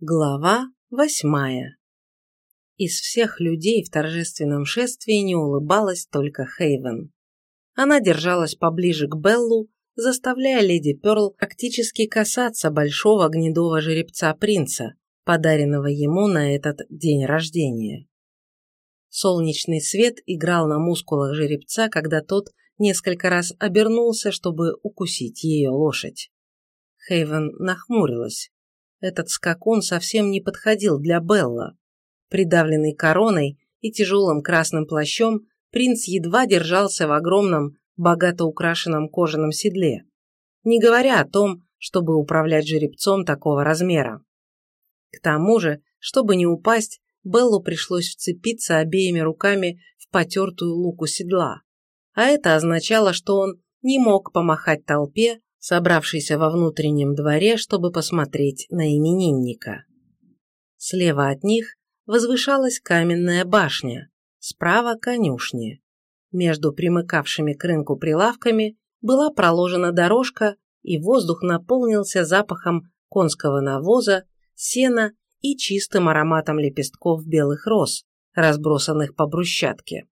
Глава восьмая Из всех людей в торжественном шествии не улыбалась только Хейвен. Она держалась поближе к Беллу, заставляя леди Перл практически касаться большого гнедого жеребца принца, подаренного ему на этот день рождения. Солнечный свет играл на мускулах жеребца, когда тот несколько раз обернулся, чтобы укусить ее лошадь. Хейвен нахмурилась. Этот скакун совсем не подходил для Белла. Придавленный короной и тяжелым красным плащом, принц едва держался в огромном, богато украшенном кожаном седле, не говоря о том, чтобы управлять жеребцом такого размера. К тому же, чтобы не упасть, Беллу пришлось вцепиться обеими руками в потертую луку седла, а это означало, что он не мог помахать толпе, собравшийся во внутреннем дворе, чтобы посмотреть на именинника. Слева от них возвышалась каменная башня, справа – конюшни. Между примыкавшими к рынку прилавками была проложена дорожка, и воздух наполнился запахом конского навоза, сена и чистым ароматом лепестков белых роз, разбросанных по брусчатке.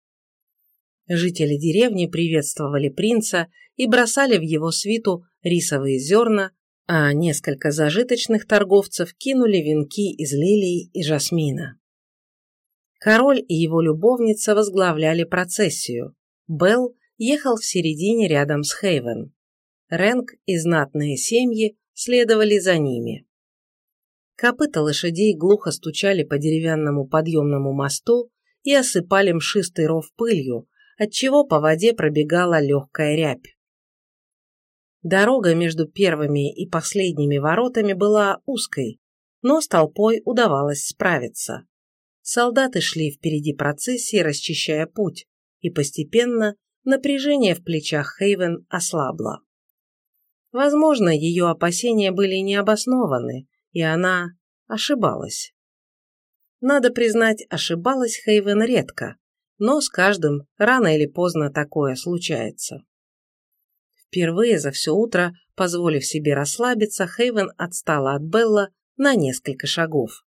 Жители деревни приветствовали принца и бросали в его свиту рисовые зерна, а несколько зажиточных торговцев кинули венки из лилий и жасмина. Король и его любовница возглавляли процессию. Белл ехал в середине рядом с Хейвен. Рэнк и знатные семьи следовали за ними. Копыта лошадей глухо стучали по деревянному подъемному мосту и осыпали мшистый ров пылью, отчего по воде пробегала легкая рябь. Дорога между первыми и последними воротами была узкой, но с толпой удавалось справиться. Солдаты шли впереди процессии, расчищая путь, и постепенно напряжение в плечах Хейвен ослабло. Возможно, ее опасения были необоснованы, и она ошибалась. Надо признать, ошибалась Хейвен редко, но с каждым рано или поздно такое случается. Впервые за все утро, позволив себе расслабиться, Хейвен отстала от Белла на несколько шагов.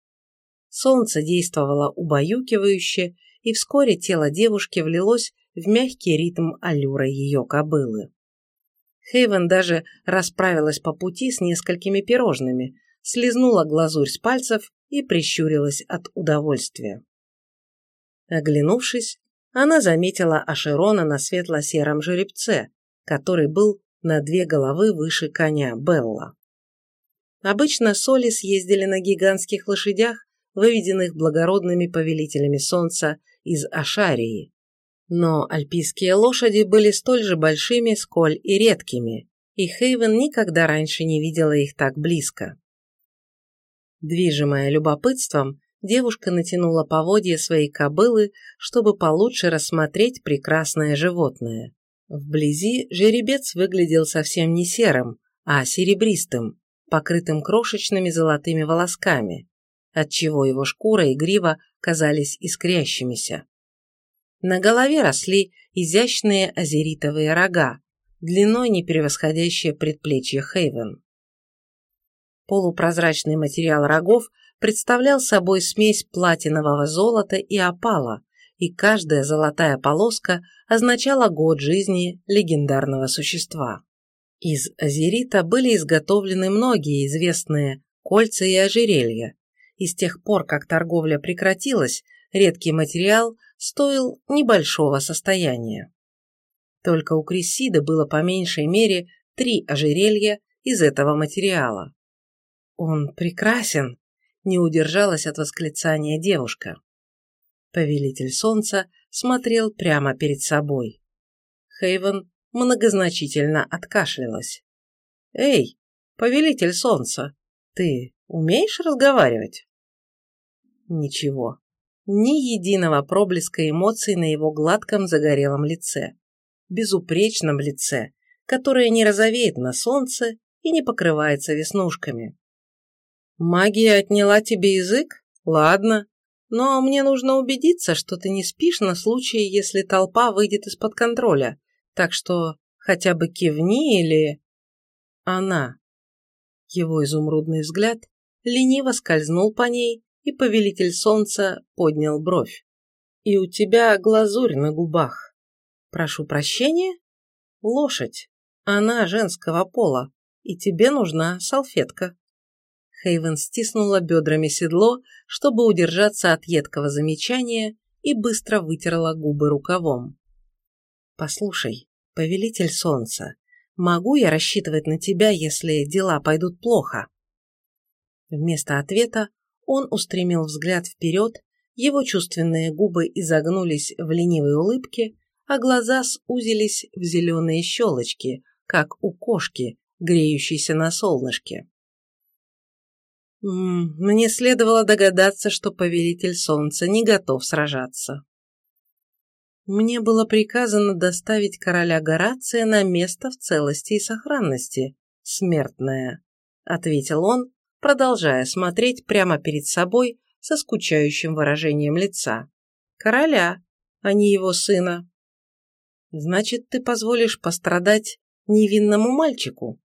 Солнце действовало убаюкивающе, и вскоре тело девушки влилось в мягкий ритм аллюра ее кобылы. Хейвен даже расправилась по пути с несколькими пирожными, слезнула глазурь с пальцев и прищурилась от удовольствия. Оглянувшись, она заметила Ашерона на светло-сером жеребце, который был на две головы выше коня Белла. Обычно соли съездили на гигантских лошадях, выведенных благородными повелителями солнца из Ашарии. Но альпийские лошади были столь же большими, сколь и редкими, и Хейвен никогда раньше не видела их так близко. Движимая любопытством, девушка натянула поводья своей кобылы, чтобы получше рассмотреть прекрасное животное. Вблизи жеребец выглядел совсем не серым, а серебристым, покрытым крошечными золотыми волосками, отчего его шкура и грива казались искрящимися. На голове росли изящные азеритовые рога, длиной не превосходящие предплечье Хейвен. Полупрозрачный материал рогов представлял собой смесь платинового золота и опала, и каждая золотая полоска означала год жизни легендарного существа. Из азерита были изготовлены многие известные кольца и ожерелья, и с тех пор, как торговля прекратилась, редкий материал стоил небольшого состояния. Только у Крисида было по меньшей мере три ожерелья из этого материала. «Он прекрасен!» – не удержалась от восклицания девушка. Повелитель солнца смотрел прямо перед собой. Хейвен многозначительно откашлялась. «Эй, повелитель солнца, ты умеешь разговаривать?» Ничего. Ни единого проблеска эмоций на его гладком загорелом лице. Безупречном лице, которое не розовеет на солнце и не покрывается веснушками. «Магия отняла тебе язык? Ладно, но мне нужно убедиться, что ты не спишь на случай, если толпа выйдет из-под контроля. Так что хотя бы кивни или... Она. Его изумрудный взгляд лениво скользнул по ней, и повелитель солнца поднял бровь. «И у тебя глазурь на губах. Прошу прощения? Лошадь. Она женского пола, и тебе нужна салфетка». Хейвен стиснула бедрами седло, чтобы удержаться от едкого замечания, и быстро вытерла губы рукавом. «Послушай, повелитель солнца, могу я рассчитывать на тебя, если дела пойдут плохо?» Вместо ответа он устремил взгляд вперед, его чувственные губы изогнулись в ленивой улыбке, а глаза сузились в зеленые щелочки, как у кошки, греющейся на солнышке. Мне следовало догадаться, что повелитель солнца не готов сражаться. Мне было приказано доставить короля Горация на место в целости и сохранности, смертная, ответил он, продолжая смотреть прямо перед собой со скучающим выражением лица. Короля, а не его сына. Значит, ты позволишь пострадать невинному мальчику?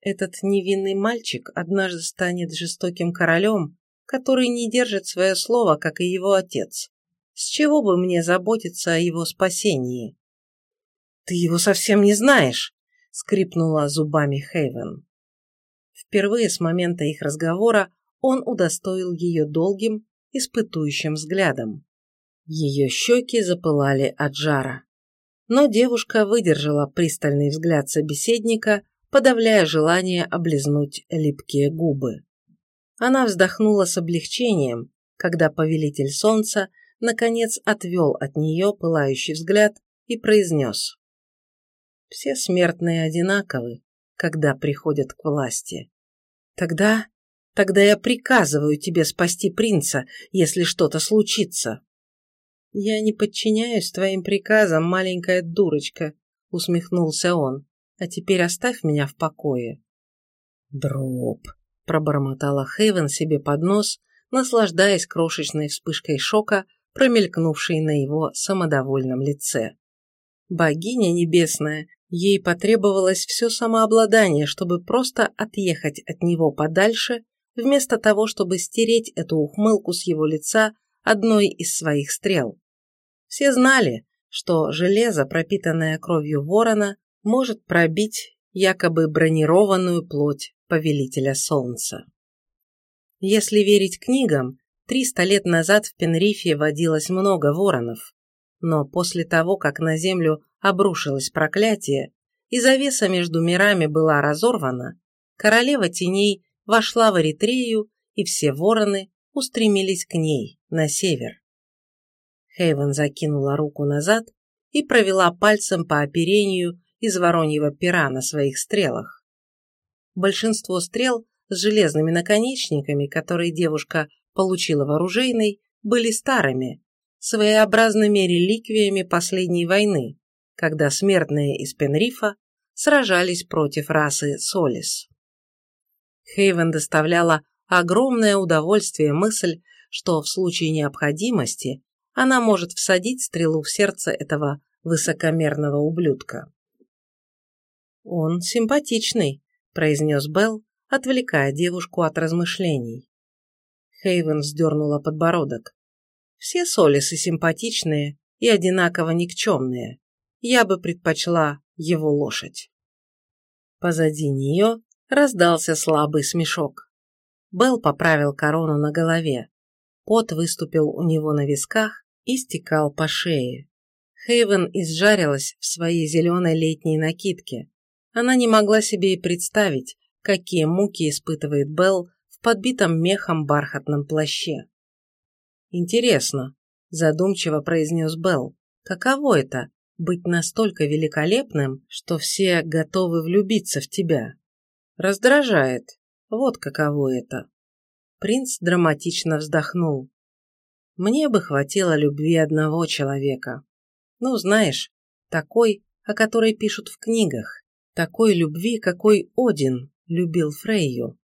Этот невинный мальчик однажды станет жестоким королем, который не держит свое слово, как и его отец. С чего бы мне заботиться о его спасении? Ты его совсем не знаешь, скрипнула зубами Хейвен. Впервые с момента их разговора он удостоил ее долгим, испытующим взглядом. Ее щеки запылали от жара. Но девушка выдержала пристальный взгляд собеседника, подавляя желание облизнуть липкие губы. Она вздохнула с облегчением, когда повелитель солнца наконец отвел от нее пылающий взгляд и произнес. «Все смертные одинаковы, когда приходят к власти. Тогда, тогда я приказываю тебе спасти принца, если что-то случится. Я не подчиняюсь твоим приказам, маленькая дурочка, усмехнулся он. А теперь оставь меня в покое. Дроб, пробормотала Хейвен себе под нос, наслаждаясь крошечной вспышкой шока, промелькнувшей на его самодовольном лице. Богиня небесная Ей потребовалось все самообладание, чтобы просто отъехать от него подальше, вместо того, чтобы стереть эту ухмылку с его лица одной из своих стрел. Все знали, что железо, пропитанное кровью ворона, может пробить якобы бронированную плоть повелителя солнца. Если верить книгам, 300 лет назад в Пенрифе водилось много воронов, но после того, как на землю обрушилось проклятие, и завеса между мирами была разорвана, королева теней вошла в Эритрею, и все вороны устремились к ней, на север. Хейвен закинула руку назад и провела пальцем по оперению из вороньего пера на своих стрелах. Большинство стрел с железными наконечниками, которые девушка получила в оружейной, были старыми, своеобразными реликвиями последней войны, когда смертные из Пенрифа сражались против расы Солис. Хейвен доставляла огромное удовольствие мысль, что в случае необходимости она может всадить стрелу в сердце этого высокомерного ублюдка. «Он симпатичный», – произнес Белл, отвлекая девушку от размышлений. Хейвен вздернула подбородок. «Все солисы симпатичные и одинаково никчемные я бы предпочла его лошадь. Позади нее раздался слабый смешок. Белл поправил корону на голове. Пот выступил у него на висках и стекал по шее. Хейвен изжарилась в своей зеленой летней накидке. Она не могла себе и представить, какие муки испытывает Белл в подбитом мехом бархатном плаще. «Интересно», – задумчиво произнес Белл, – «каково это быть настолько великолепным, что все готовы влюбиться в тебя. Раздражает. Вот каково это. Принц драматично вздохнул. Мне бы хватило любви одного человека. Ну, знаешь, такой, о которой пишут в книгах. Такой любви, какой Один любил Фрейю.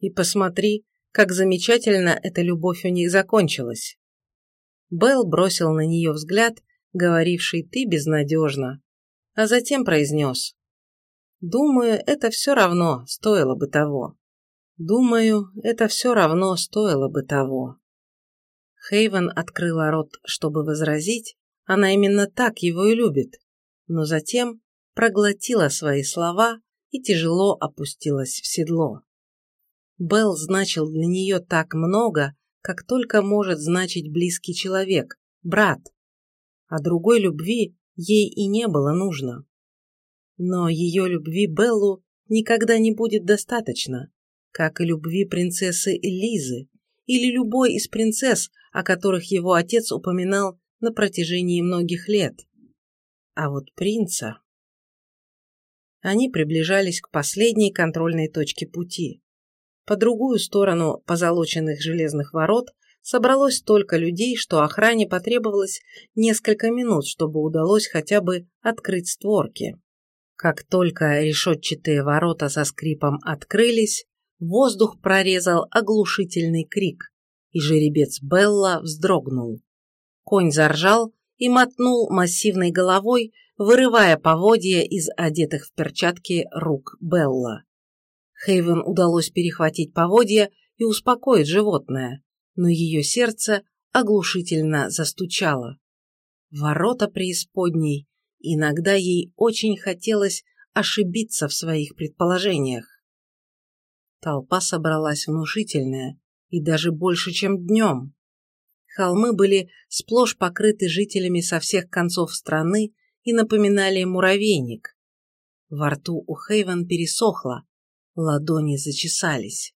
И посмотри, как замечательно эта любовь у них закончилась. Белл бросил на нее взгляд говоривший «ты безнадежна», а затем произнес «Думаю, это все равно стоило бы того». Думаю, это все равно стоило бы того. Хейвен открыла рот, чтобы возразить, она именно так его и любит, но затем проглотила свои слова и тяжело опустилась в седло. Белл значил для нее так много, как только может значить близкий человек, брат. А другой любви ей и не было нужно. Но ее любви Беллу никогда не будет достаточно, как и любви принцессы Элизы или любой из принцесс, о которых его отец упоминал на протяжении многих лет. А вот принца... Они приближались к последней контрольной точке пути. По другую сторону позолоченных железных ворот собралось столько людей, что охране потребовалось несколько минут, чтобы удалось хотя бы открыть створки. Как только решетчатые ворота со скрипом открылись, воздух прорезал оглушительный крик, и жеребец Белла вздрогнул. Конь заржал и мотнул массивной головой, вырывая поводья из одетых в перчатки рук Белла. Хейвен удалось перехватить поводья и успокоить животное, но ее сердце оглушительно застучало. Ворота преисподней, иногда ей очень хотелось ошибиться в своих предположениях. Толпа собралась внушительная, и даже больше, чем днем. Холмы были сплошь покрыты жителями со всех концов страны и напоминали муравейник. Во рту у Хейвен пересохло, ладони зачесались.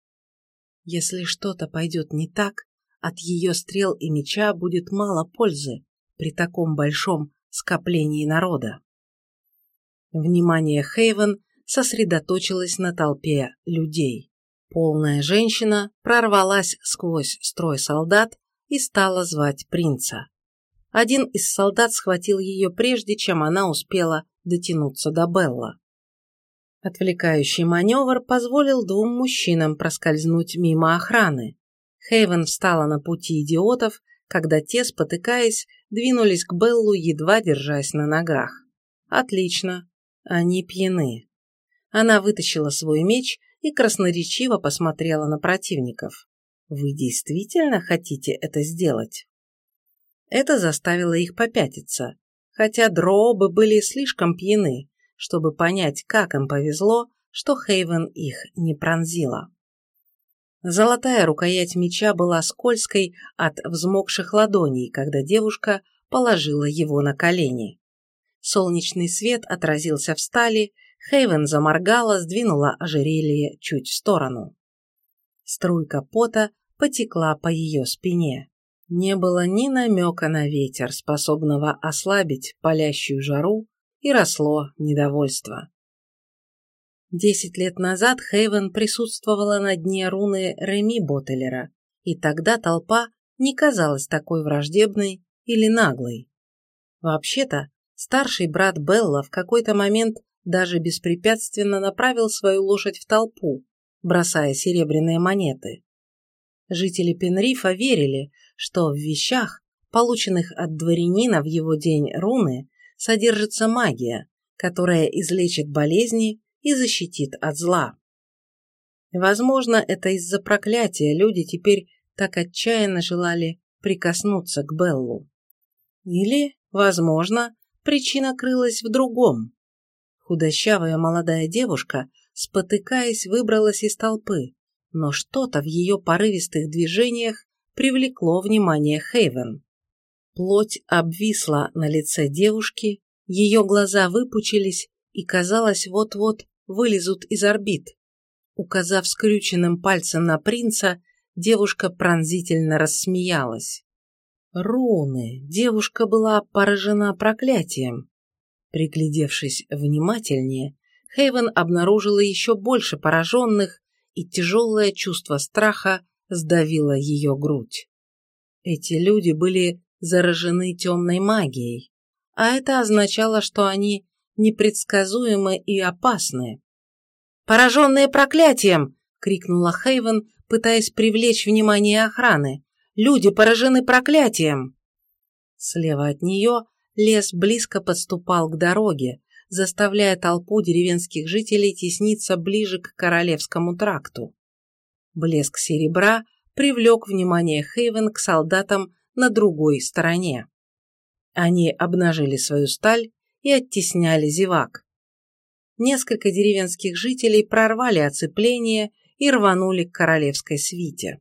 Если что-то пойдет не так, от ее стрел и меча будет мало пользы при таком большом скоплении народа. Внимание Хейвен сосредоточилось на толпе людей. Полная женщина прорвалась сквозь строй солдат и стала звать принца. Один из солдат схватил ее прежде, чем она успела дотянуться до Белла. Отвлекающий маневр позволил двум мужчинам проскользнуть мимо охраны. Хейвен встала на пути идиотов, когда те, спотыкаясь, двинулись к Беллу, едва держась на ногах. Отлично, они пьяны. Она вытащила свой меч и красноречиво посмотрела на противников. «Вы действительно хотите это сделать?» Это заставило их попятиться, хотя дрообы были слишком пьяны, чтобы понять, как им повезло, что Хейвен их не пронзила. Золотая рукоять меча была скользкой от взмокших ладоней, когда девушка положила его на колени. Солнечный свет отразился в стали, Хейвен заморгала, сдвинула ожерелье чуть в сторону. Струйка пота потекла по ее спине. Не было ни намека на ветер, способного ослабить палящую жару, и росло недовольство. Десять лет назад Хейвен присутствовала на дне руны Реми Боттелера, и тогда толпа не казалась такой враждебной или наглой. Вообще-то, старший брат Белла в какой-то момент даже беспрепятственно направил свою лошадь в толпу, бросая серебряные монеты. Жители Пенрифа верили, что в вещах, полученных от дворянина в его день руны, содержится магия, которая излечит болезни и защитит от зла. Возможно, это из-за проклятия люди теперь так отчаянно желали прикоснуться к Беллу. Или, возможно, причина крылась в другом. Худощавая молодая девушка, спотыкаясь, выбралась из толпы, но что-то в ее порывистых движениях привлекло внимание Хейвен. Плоть обвисла на лице девушки, ее глаза выпучились и, казалось, вот-вот вылезут из орбит. Указав скрюченным пальцем на принца, девушка пронзительно рассмеялась. Руны! Девушка была поражена проклятием. Приглядевшись внимательнее, Хейвен обнаружила еще больше пораженных, и тяжелое чувство страха сдавило ее грудь. Эти люди были заражены темной магией, а это означало, что они непредсказуемы и опасны. «Пораженные проклятием!» — крикнула Хейвен, пытаясь привлечь внимание охраны. «Люди поражены проклятием!» Слева от нее лес близко подступал к дороге, заставляя толпу деревенских жителей тесниться ближе к Королевскому тракту. Блеск серебра привлек внимание Хейвен к солдатам на другой стороне. Они обнажили свою сталь и оттесняли зевак. Несколько деревенских жителей прорвали оцепление и рванули к королевской свите.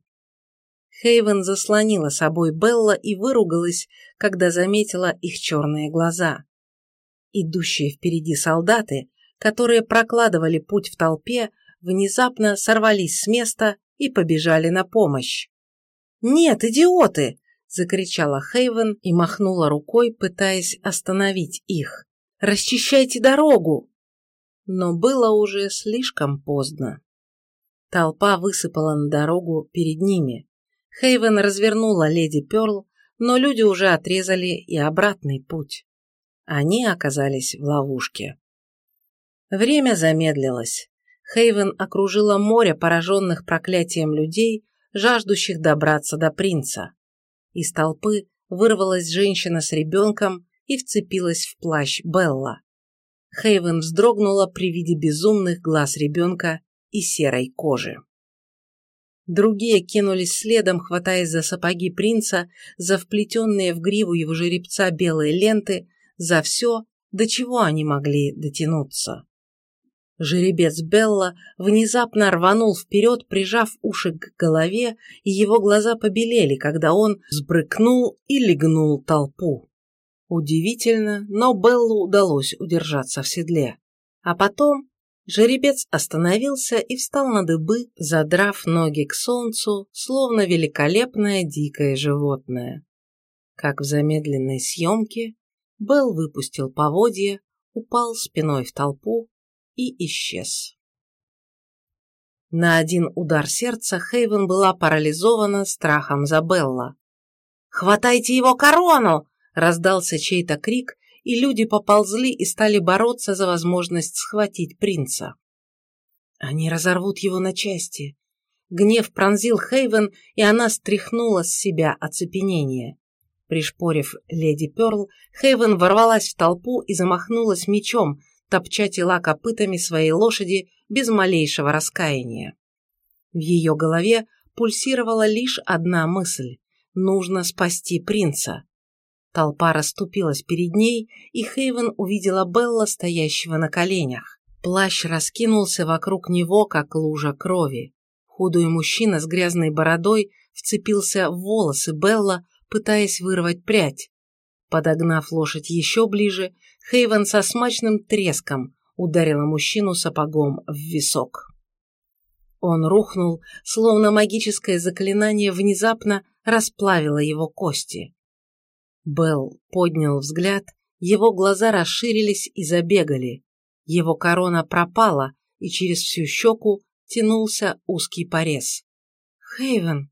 Хейвен заслонила собой Белла и выругалась, когда заметила их черные глаза. Идущие впереди солдаты, которые прокладывали путь в толпе, внезапно сорвались с места и побежали на помощь. «Нет, идиоты!» – закричала Хейвен и махнула рукой, пытаясь остановить их. «Расчищайте дорогу!» Но было уже слишком поздно. Толпа высыпала на дорогу перед ними. Хейвен развернула леди Перл, но люди уже отрезали и обратный путь. Они оказались в ловушке. Время замедлилось. Хейвен окружила море пораженных проклятием людей, жаждущих добраться до принца. Из толпы вырвалась женщина с ребенком и вцепилась в плащ Белла. Хейвен вздрогнула при виде безумных глаз ребенка и серой кожи. Другие кинулись следом, хватаясь за сапоги принца, за вплетенные в гриву его жеребца белые ленты, за все, до чего они могли дотянуться. Жеребец Белла внезапно рванул вперед, прижав уши к голове, и его глаза побелели, когда он сбрыкнул и легнул толпу. Удивительно, но Беллу удалось удержаться в седле. А потом жеребец остановился и встал на дыбы, задрав ноги к солнцу, словно великолепное дикое животное. Как в замедленной съемке, Белл выпустил поводья, упал спиной в толпу и исчез. На один удар сердца Хейвен была парализована страхом за Белла. «Хватайте его корону!» – раздался чей-то крик, и люди поползли и стали бороться за возможность схватить принца. Они разорвут его на части. Гнев пронзил Хейвен, и она стряхнула с себя оцепенение. Пришпорив леди Перл, Хейвен ворвалась в толпу и замахнулась мечом, топча тела копытами своей лошади без малейшего раскаяния. В ее голове пульсировала лишь одна мысль – нужно спасти принца. Толпа расступилась перед ней, и Хейвен увидела Белла, стоящего на коленях. Плащ раскинулся вокруг него, как лужа крови. Худой мужчина с грязной бородой вцепился в волосы Белла, пытаясь вырвать прядь. Подогнав лошадь еще ближе, Хейвен со смачным треском ударила мужчину сапогом в висок. Он рухнул, словно магическое заклинание внезапно расплавило его кости. Белл поднял взгляд, его глаза расширились и забегали. Его корона пропала, и через всю щеку тянулся узкий порез. «Хейвен!»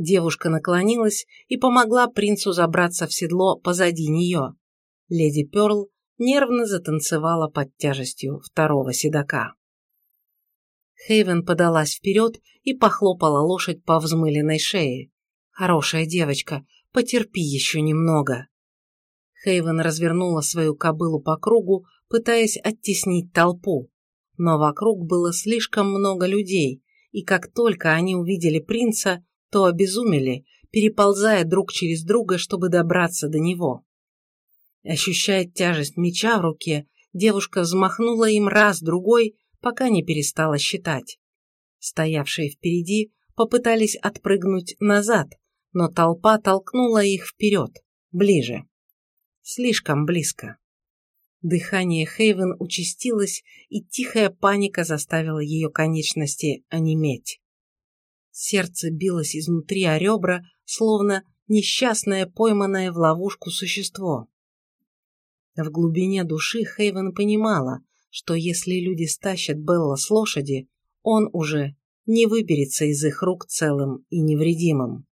Девушка наклонилась и помогла принцу забраться в седло позади нее. Леди Перл нервно затанцевала под тяжестью второго седока. Хейвен подалась вперед и похлопала лошадь по взмыленной шее. «Хорошая девочка, потерпи еще немного». Хейвен развернула свою кобылу по кругу, пытаясь оттеснить толпу. Но вокруг было слишком много людей, и как только они увидели принца, то обезумели, переползая друг через друга, чтобы добраться до него. Ощущая тяжесть меча в руке, девушка взмахнула им раз-другой, пока не перестала считать. Стоявшие впереди попытались отпрыгнуть назад, но толпа толкнула их вперед, ближе. Слишком близко. Дыхание Хейвен участилось, и тихая паника заставила ее конечности онеметь. Сердце билось изнутри о ребра, словно несчастное пойманное в ловушку существо. В глубине души Хейвен понимала, что если люди стащат Белла с лошади, он уже не выберется из их рук целым и невредимым.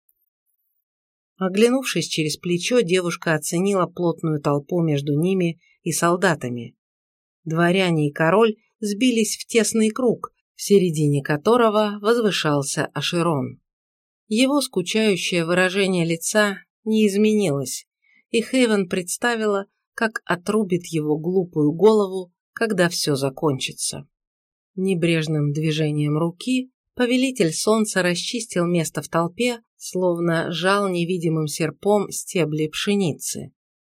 Оглянувшись через плечо, девушка оценила плотную толпу между ними и солдатами. Дворяне и король сбились в тесный круг, в середине которого возвышался Аширон. Его скучающее выражение лица не изменилось, и Хейвен представила, как отрубит его глупую голову, когда все закончится. Небрежным движением руки Повелитель солнца расчистил место в толпе, словно жал невидимым серпом стебли пшеницы.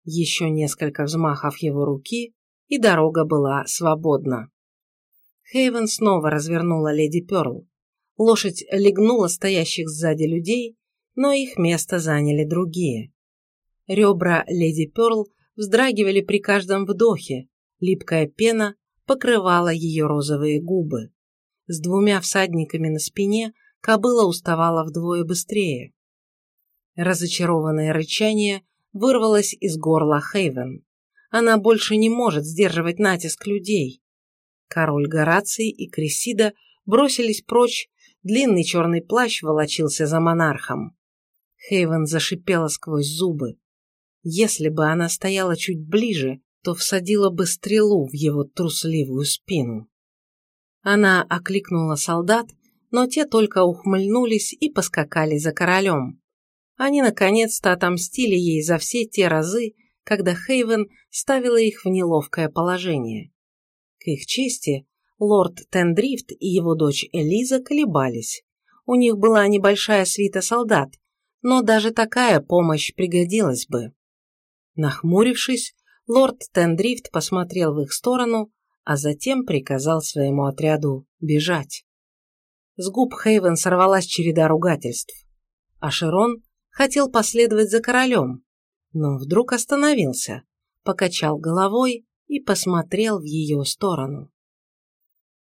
Еще несколько взмахов его руки, и дорога была свободна. Хейвен снова развернула леди Перл. Лошадь легнула стоящих сзади людей, но их место заняли другие. Ребра леди Перл вздрагивали при каждом вдохе, липкая пена покрывала ее розовые губы. С двумя всадниками на спине кобыла уставала вдвое быстрее. Разочарованное рычание вырвалось из горла Хейвен. Она больше не может сдерживать натиск людей. Король Гораций и Крисида бросились прочь, длинный черный плащ волочился за монархом. Хейвен зашипела сквозь зубы. Если бы она стояла чуть ближе, то всадила бы стрелу в его трусливую спину. Она окликнула солдат, но те только ухмыльнулись и поскакали за королем. Они наконец-то отомстили ей за все те разы, когда Хейвен ставила их в неловкое положение. Их чести, лорд Тендрифт и его дочь Элиза колебались. У них была небольшая свита солдат, но даже такая помощь пригодилась бы. Нахмурившись, лорд Тендрифт посмотрел в их сторону, а затем приказал своему отряду бежать. С губ Хейвен сорвалась череда ругательств. А Широн хотел последовать за королем, но вдруг остановился, покачал головой и посмотрел в ее сторону.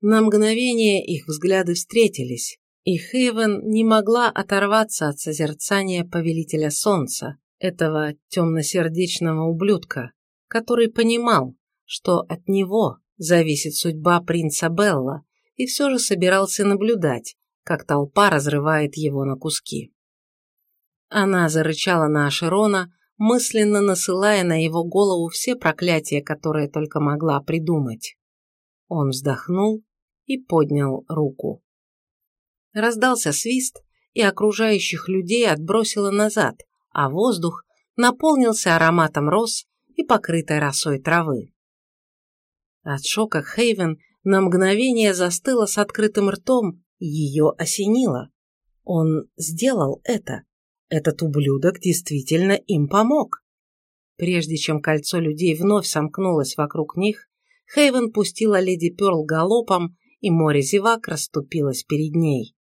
На мгновение их взгляды встретились, и Хейвен не могла оторваться от созерцания повелителя солнца, этого темносердечного ублюдка, который понимал, что от него зависит судьба принца Белла, и все же собирался наблюдать, как толпа разрывает его на куски. Она зарычала на Ашерона, мысленно насылая на его голову все проклятия, которые только могла придумать. Он вздохнул и поднял руку. Раздался свист, и окружающих людей отбросило назад, а воздух наполнился ароматом роз и покрытой росой травы. От шока Хейвен на мгновение застыла с открытым ртом, ее осенило. Он сделал это. Этот ублюдок действительно им помог. Прежде чем кольцо людей вновь сомкнулось вокруг них, Хейвен пустила леди Перл галопом, и море зевак расступилось перед ней.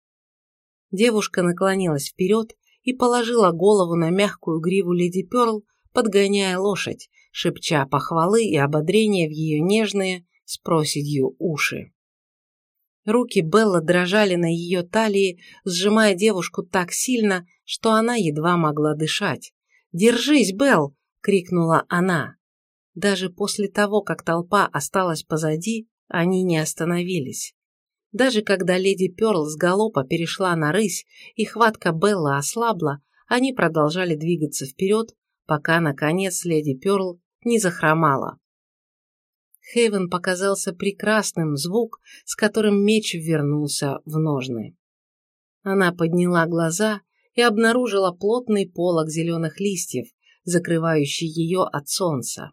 Девушка наклонилась вперед и положила голову на мягкую гриву леди Перл, подгоняя лошадь, шепча похвалы и ободрения в ее нежные с проседью уши. Руки Белла дрожали на ее талии, сжимая девушку так сильно, что она едва могла дышать. «Держись, Белл!» — крикнула она. Даже после того, как толпа осталась позади, они не остановились. Даже когда леди Перл с галопа перешла на рысь и хватка Белла ослабла, они продолжали двигаться вперед, пока, наконец, леди Перл не захромала. Хейвен показался прекрасным звук, с которым меч вернулся в ножны. Она подняла глаза и обнаружила плотный полог зеленых листьев, закрывающий ее от солнца.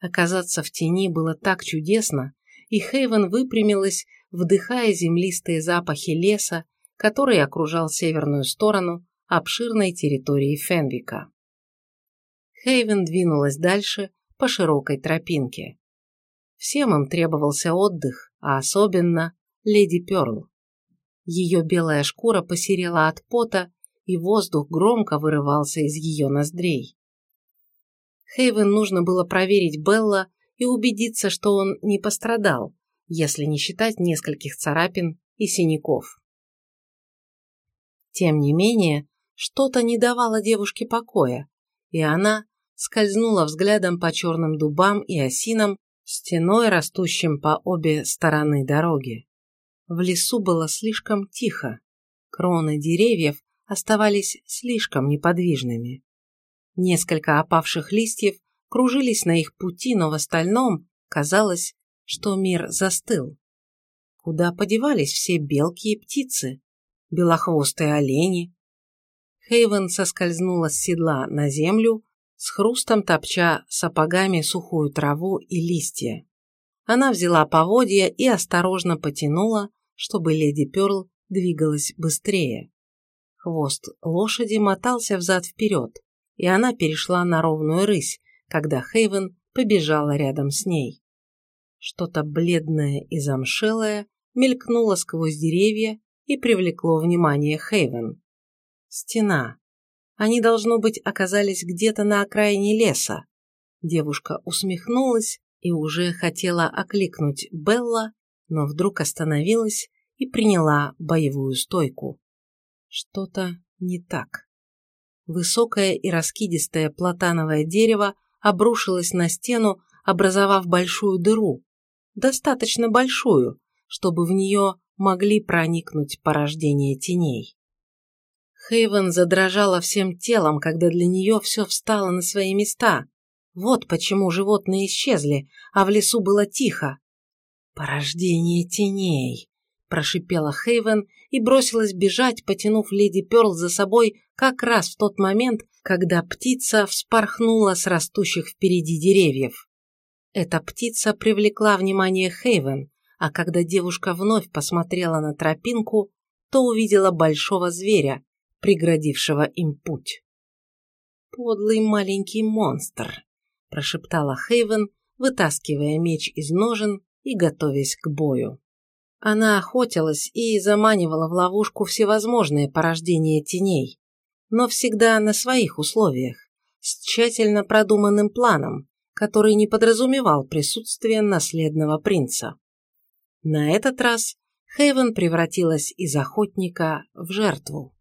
Оказаться в тени было так чудесно, и Хейвен выпрямилась, вдыхая землистые запахи леса, который окружал северную сторону обширной территории Фенвика. Хейвен двинулась дальше по широкой тропинке. Всем им требовался отдых, а особенно леди Перл. Ее белая шкура посерела от пота, и воздух громко вырывался из ее ноздрей. Хейвен нужно было проверить Белла и убедиться, что он не пострадал, если не считать нескольких царапин и синяков. Тем не менее, что-то не давало девушке покоя, и она скользнула взглядом по черным дубам и осинам, стеной, растущим по обе стороны дороги. В лесу было слишком тихо, кроны деревьев оставались слишком неподвижными. Несколько опавших листьев кружились на их пути, но в остальном казалось, что мир застыл. Куда подевались все белки и птицы, белохвостые олени? Хейвен соскользнула с седла на землю, с хрустом топча сапогами сухую траву и листья. Она взяла поводья и осторожно потянула, чтобы леди Перл двигалась быстрее. Хвост лошади мотался взад-вперед, и она перешла на ровную рысь, когда Хейвен побежала рядом с ней. Что-то бледное и замшелое мелькнуло сквозь деревья и привлекло внимание Хейвен. Стена. Они, должно быть, оказались где-то на окраине леса. Девушка усмехнулась и уже хотела окликнуть Белла, но вдруг остановилась и приняла боевую стойку. Что-то не так. Высокое и раскидистое платановое дерево обрушилось на стену, образовав большую дыру, достаточно большую, чтобы в нее могли проникнуть порождения теней. Хейвен задрожала всем телом, когда для нее все встало на свои места. Вот почему животные исчезли, а в лесу было тихо. «Порождение теней!» – прошипела Хейвен и бросилась бежать, потянув леди Перл за собой как раз в тот момент, когда птица вспорхнула с растущих впереди деревьев. Эта птица привлекла внимание Хейвен, а когда девушка вновь посмотрела на тропинку, то увидела большого зверя, преградившего им путь. «Подлый маленький монстр», – прошептала Хейвен, вытаскивая меч из ножен и готовясь к бою. Она охотилась и заманивала в ловушку всевозможные порождения теней, но всегда на своих условиях, с тщательно продуманным планом, который не подразумевал присутствие наследного принца. На этот раз Хейвен превратилась из охотника в жертву.